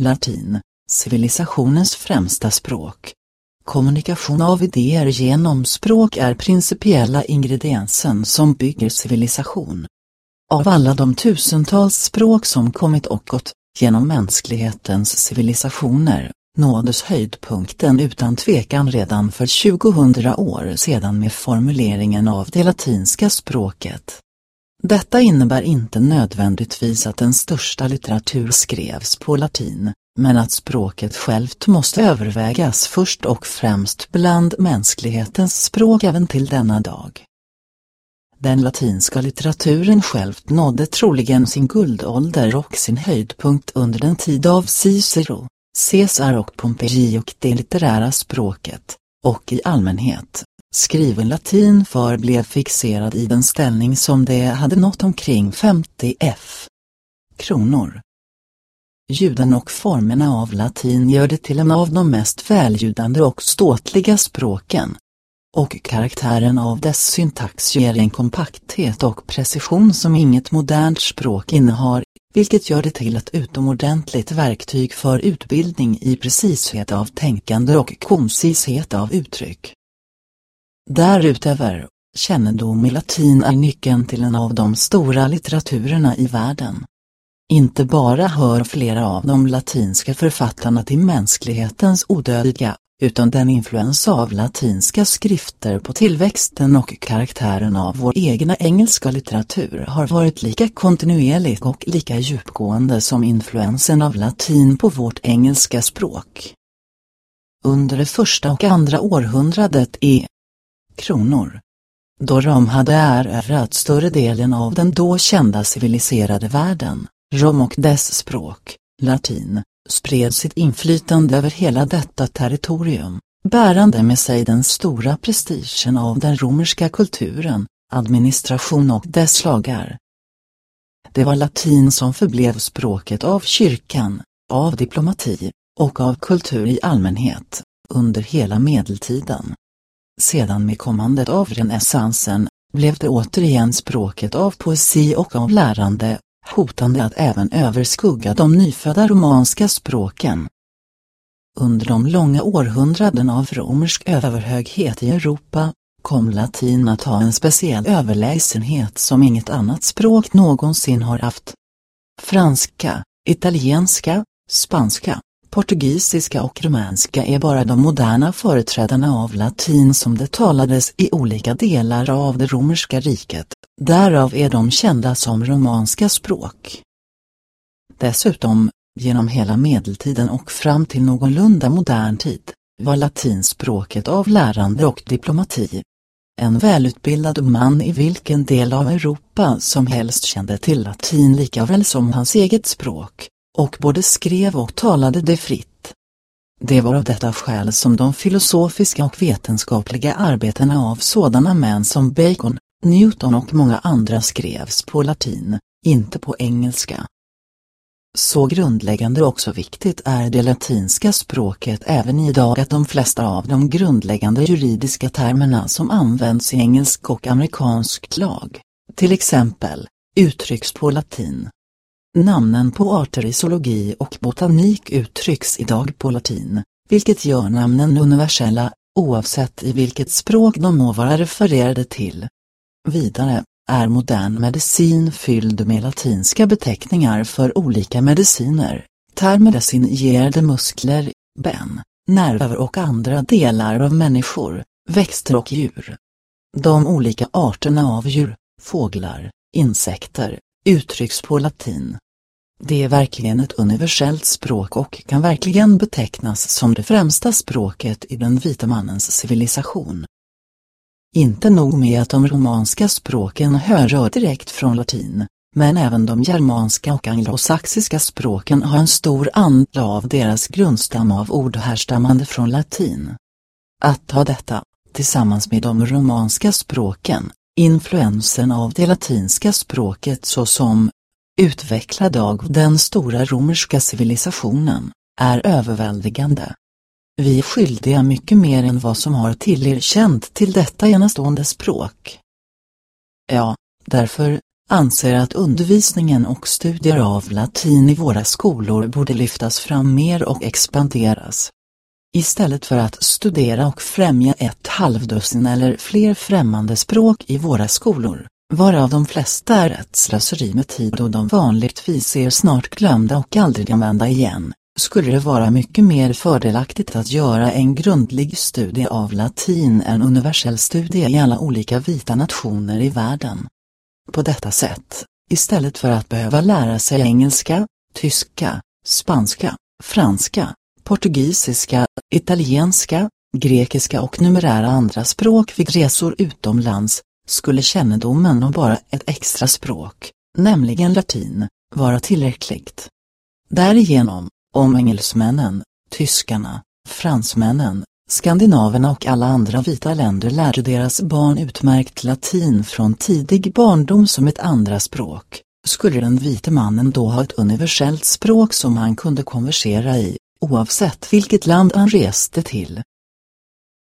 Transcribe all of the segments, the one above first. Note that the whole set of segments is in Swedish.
Latin, civilisationens främsta språk. Kommunikation av idéer genom språk är principiella ingrediensen som bygger civilisation. Av alla de tusentals språk som kommit och gått, genom mänsklighetens civilisationer, nåddes höjdpunkten utan tvekan redan för 2000 år sedan med formuleringen av det latinska språket. Detta innebär inte nödvändigtvis att den största litteratur skrevs på latin, men att språket självt måste övervägas först och främst bland mänsklighetens språk även till denna dag. Den latinska litteraturen självt nådde troligen sin guldålder och sin höjdpunkt under den tid av Cicero, Caesar och Pompeji och det litterära språket, och i allmänhet, skriven latin för blev fixerad i den ställning som det hade nått omkring 50 f. kronor. Ljuden och formerna av latin gör det till en av de mest väljudande och ståtliga språken. Och karaktären av dess syntax ger en kompakthet och precision som inget modernt språk innehar, vilket gör det till ett utomordentligt verktyg för utbildning i precishet av tänkande och koncishet av uttryck. Därutöver, kännedom i latin är nyckeln till en av de stora litteraturerna i världen. Inte bara hör flera av de latinska författarna till mänsklighetens odödliga, utan den influens av latinska skrifter på tillväxten och karaktären av vår egna engelska litteratur har varit lika kontinuerlig och lika djupgående som influensen av latin på vårt engelska språk. Under det första och andra århundradet är kronor. Då Rom hade erövrat större delen av den då kända civiliserade världen, Rom och dess språk, latin, spred sitt inflytande över hela detta territorium, bärande med sig den stora prestigen av den romerska kulturen, administration och dess lagar. Det var latin som förblev språket av kyrkan, av diplomati, och av kultur i allmänhet, under hela medeltiden. Sedan med kommandet av renässansen, blev det återigen språket av poesi och av lärande, hotande att även överskugga de nyfödda romanska språken. Under de långa århundraden av romersk överhöghet i Europa, kom latin att ha en speciell överlägsenhet som inget annat språk någonsin har haft. Franska, italienska, spanska, portugisiska och rumänska är bara de moderna företrädarna av latin som det talades i olika delar av det romerska riket, därav är de kända som romanska språk. Dessutom, genom hela medeltiden och fram till någorlunda modern tid, var latinspråket av lärande och diplomati. En välutbildad man i vilken del av Europa som helst kände till latin lika väl som hans eget språk, och både skrev och talade det fritt. Det var av detta skäl som de filosofiska och vetenskapliga arbetena av sådana män som Bacon, Newton och många andra skrevs på latin, inte på engelska. Så grundläggande och också viktigt är det latinska språket även idag att de flesta av de grundläggande juridiska termerna som används i engelsk och amerikansk lag, till exempel, uttrycks på latin. Namnen på arter i zoologi och botanik uttrycks idag på latin, vilket gör namnen universella, oavsett i vilket språk de må vara refererade till. Vidare, är modern medicin fylld med latinska beteckningar för olika mediciner. Termedicin ger de muskler, ben, nerver och andra delar av människor, växter och djur. De olika arterna av djur, fåglar, insekter, uttrycks på latin. Det är verkligen ett universellt språk och kan verkligen betecknas som det främsta språket i den vita mannens civilisation. Inte nog med att de romanska språken härrör direkt från latin, men även de germanska och anglosaxiska språken har en stor andel av deras grundstam av ord härstammande från latin. Att ha detta, tillsammans med de romanska språken, influensen av det latinska språket såsom utvecklad av den stora romerska civilisationen, är överväldigande. Vi är skyldiga mycket mer än vad som har tillerkänt till detta enastående språk. Ja, därför, anser att undervisningen och studier av latin i våra skolor borde lyftas fram mer och expanderas. Istället för att studera och främja ett halvdussin eller fler främmande språk i våra skolor, varav de flesta är ett slöseri med tid och de vanligtvis är snart glömda och aldrig använda igen, skulle det vara mycket mer fördelaktigt att göra en grundlig studie av latin än universell studie i alla olika vita nationer i världen. På detta sätt, istället för att behöva lära sig engelska, tyska, spanska, franska, portugisiska, italienska, grekiska och numerära andra språk vid resor utomlands, skulle kännedomen om bara ett extra språk, nämligen latin, vara tillräckligt. Därigenom, om engelsmännen, tyskarna, fransmännen, skandinaverna och alla andra vita länder lärde deras barn utmärkt latin från tidig barndom som ett andra språk, skulle den vite mannen då ha ett universellt språk som han kunde konversera i, oavsett vilket land han reste till.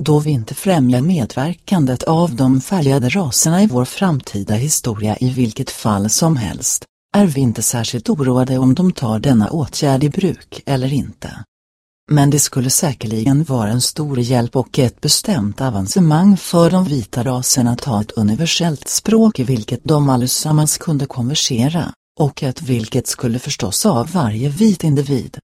Då vi inte främjar medverkandet av de färgade raserna i vår framtida historia i vilket fall som helst, är vi inte särskilt oroade om de tar denna åtgärd i bruk eller inte. Men det skulle säkerligen vara en stor hjälp och ett bestämt avancemang för de vita raserna att ha ett universellt språk i vilket de allesammans kunde konversera, och ett vilket skulle förstås av varje vit individ.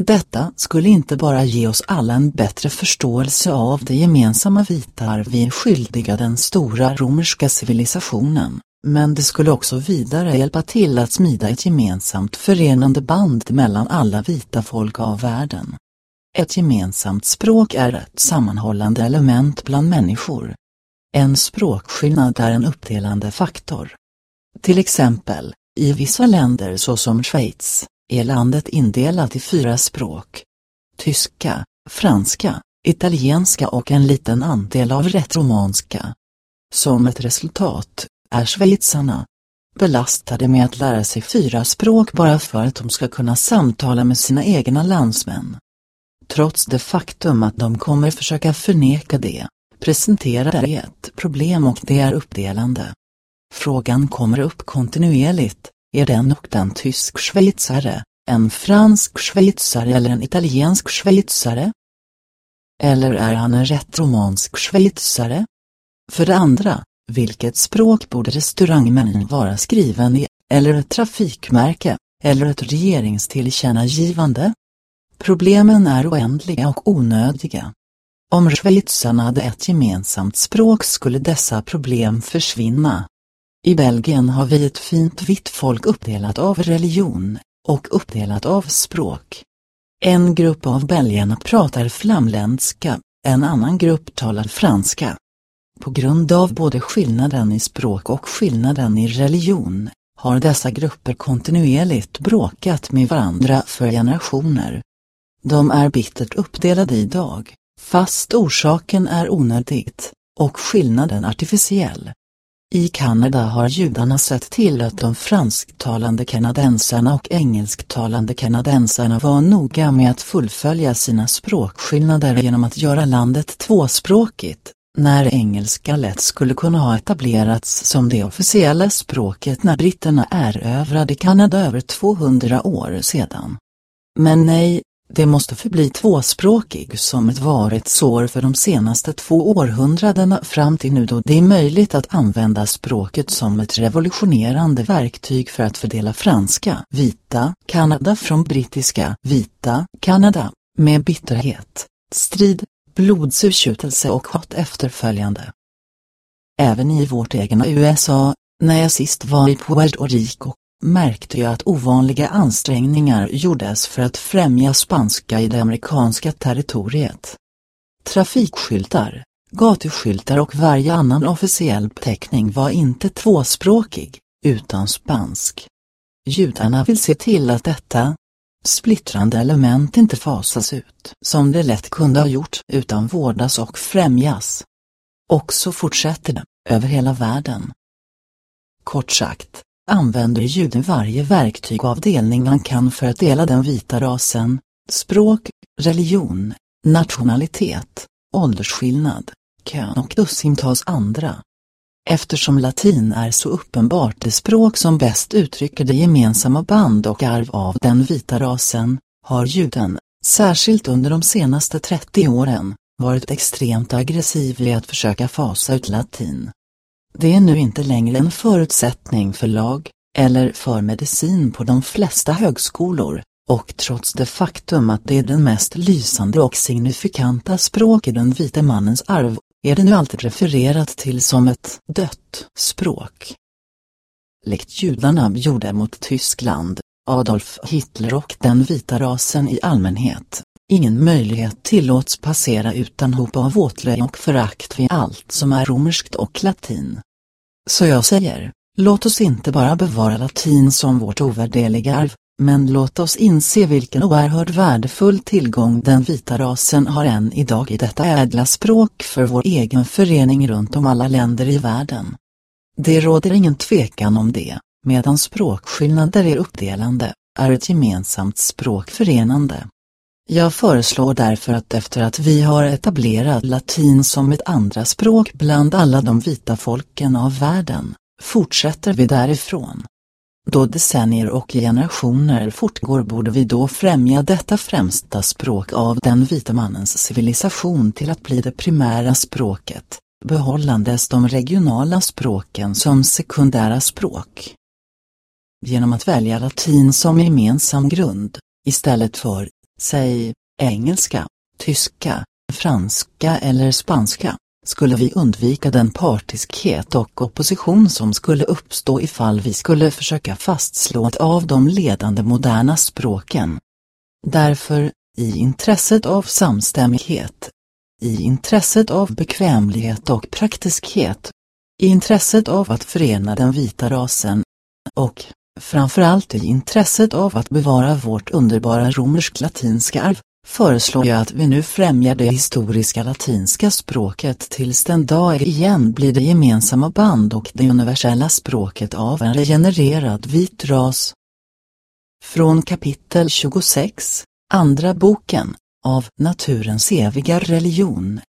Detta skulle inte bara ge oss alla en bättre förståelse av det gemensamma vita arv vi är skyldiga den stora romerska civilisationen, men det skulle också vidare hjälpa till att smida ett gemensamt förenande band mellan alla vita folk av världen. Ett gemensamt språk är ett sammanhållande element bland människor. En språkskillnad är en uppdelande faktor. Till exempel, i vissa länder såsom Schweiz, är landet indelat i fyra språk. Tyska, franska, italienska och en liten andel av rättromanska. Som ett resultat är schweizarna belastade med att lära sig fyra språk bara för att de ska kunna samtala med sina egna landsmän. Trots det faktum att de kommer försöka förneka det, presenterar det ett problem och det är uppdelande. Frågan kommer upp kontinuerligt, är den och den tysk schweizare, en fransk schweizare eller en italiensk schweizare? Eller är han en rätt romansk schweizare? För det andra, vilket språk borde restaurangmenyn vara skriven i, eller ett trafikmärke, eller ett regeringstillkännagivande? Problemen är oändliga och onödiga. Om schweizarna hade ett gemensamt språk skulle dessa problem försvinna. I Belgien har vi ett fint vitt folk uppdelat av religion, och uppdelat av språk. En grupp av belgarna pratar flamländska, en annan grupp talar franska. På grund av både skillnaden i språk och skillnaden i religion, har dessa grupper kontinuerligt bråkat med varandra för generationer. De är bittert uppdelade idag, fast orsaken är onödigt, och skillnaden artificiell. I Kanada har judarna sett till att de fransktalande kanadensarna och engelsktalande kanadensarna var noga med att fullfölja sina språkskillnader genom att göra landet tvåspråkigt, när engelska lätt skulle kunna ha etablerats som det officiella språket när britterna erövrade Kanada över 200 år sedan. Men nej, det måste förbli tvåspråkig som ett varit sår för de senaste två århundradena fram till nu då det är möjligt att använda språket som ett revolutionerande verktyg för att fördela franska, vita, Kanada från brittiska, vita, Kanada, med bitterhet, strid, blodsutgjutelse och hat efterföljande. Även i vårt egna USA, när jag sist var i Puerto Rico, märkte jag att ovanliga ansträngningar gjordes för att främja spanska i det amerikanska territoriet. Trafikskyltar, gatuskyltar och varje annan officiell beteckning var inte tvåspråkig, utan spansk. Judarna vill se till att detta splittrande element inte fasas ut, som det lätt kunde ha gjort, utan vårdas och främjas. Och så fortsätter det, över hela världen. Kort sagt, använder juden varje verktyg av delning han kan för att dela den vita rasen, språk, religion, nationalitet, åldersskillnad, kön och dussintals andra. eftersom latin är så uppenbart det språk som bäst uttrycker det gemensamma band och arv av den vita rasen, har juden, särskilt under de senaste 30 åren, varit extremt aggressiv i att försöka fasa ut latin. Det är nu inte längre en förutsättning för lag, eller för medicin på de flesta högskolor, och trots det faktum att det är den mest lysande och signifikanta språk i den vita mannens arv, är det nu alltid refererat till som ett dött språk. Likt judarna gjorde mot Tyskland, Adolf Hitler och den vita rasen i allmänhet, ingen möjlighet tillåts passera utan hop av våtlöje och förakt vid allt som är romerskt och latin. Så jag säger, låt oss inte bara bevara latin som vårt ovärderliga arv, men låt oss inse vilken oerhört värdefull tillgång den vita rasen har än idag i detta ädla språk för vår egen förening runt om alla länder i världen. Det råder ingen tvekan om det, medan språkskillnader är uppdelande, är ett gemensamt språk förenande. Jag föreslår därför att efter att vi har etablerat latin som ett andra språk bland alla de vita folken av världen, fortsätter vi därifrån. Då decennier och generationer fortgår borde vi då främja detta främsta språk av den vita mannens civilisation till att bli det primära språket, behållandes de regionala språken som sekundära språk. Genom att välja latin som gemensam grund, istället för, säg, engelska, tyska, franska eller spanska, skulle vi undvika den partiskhet och opposition som skulle uppstå ifall vi skulle försöka fastslå ett av de ledande moderna språken. Därför, i intresset av samstämmighet, i intresset av bekvämlighet och praktiskhet, i intresset av att förena den vita rasen, och, framförallt i intresset av att bevara vårt underbara romersk-latinska arv, föreslår jag att vi nu främjar det historiska latinska språket tills den dag igen blir det gemensamma band och det universella språket av en regenererad vit ras. Från kapitel 26, andra boken, av Naturens eviga religion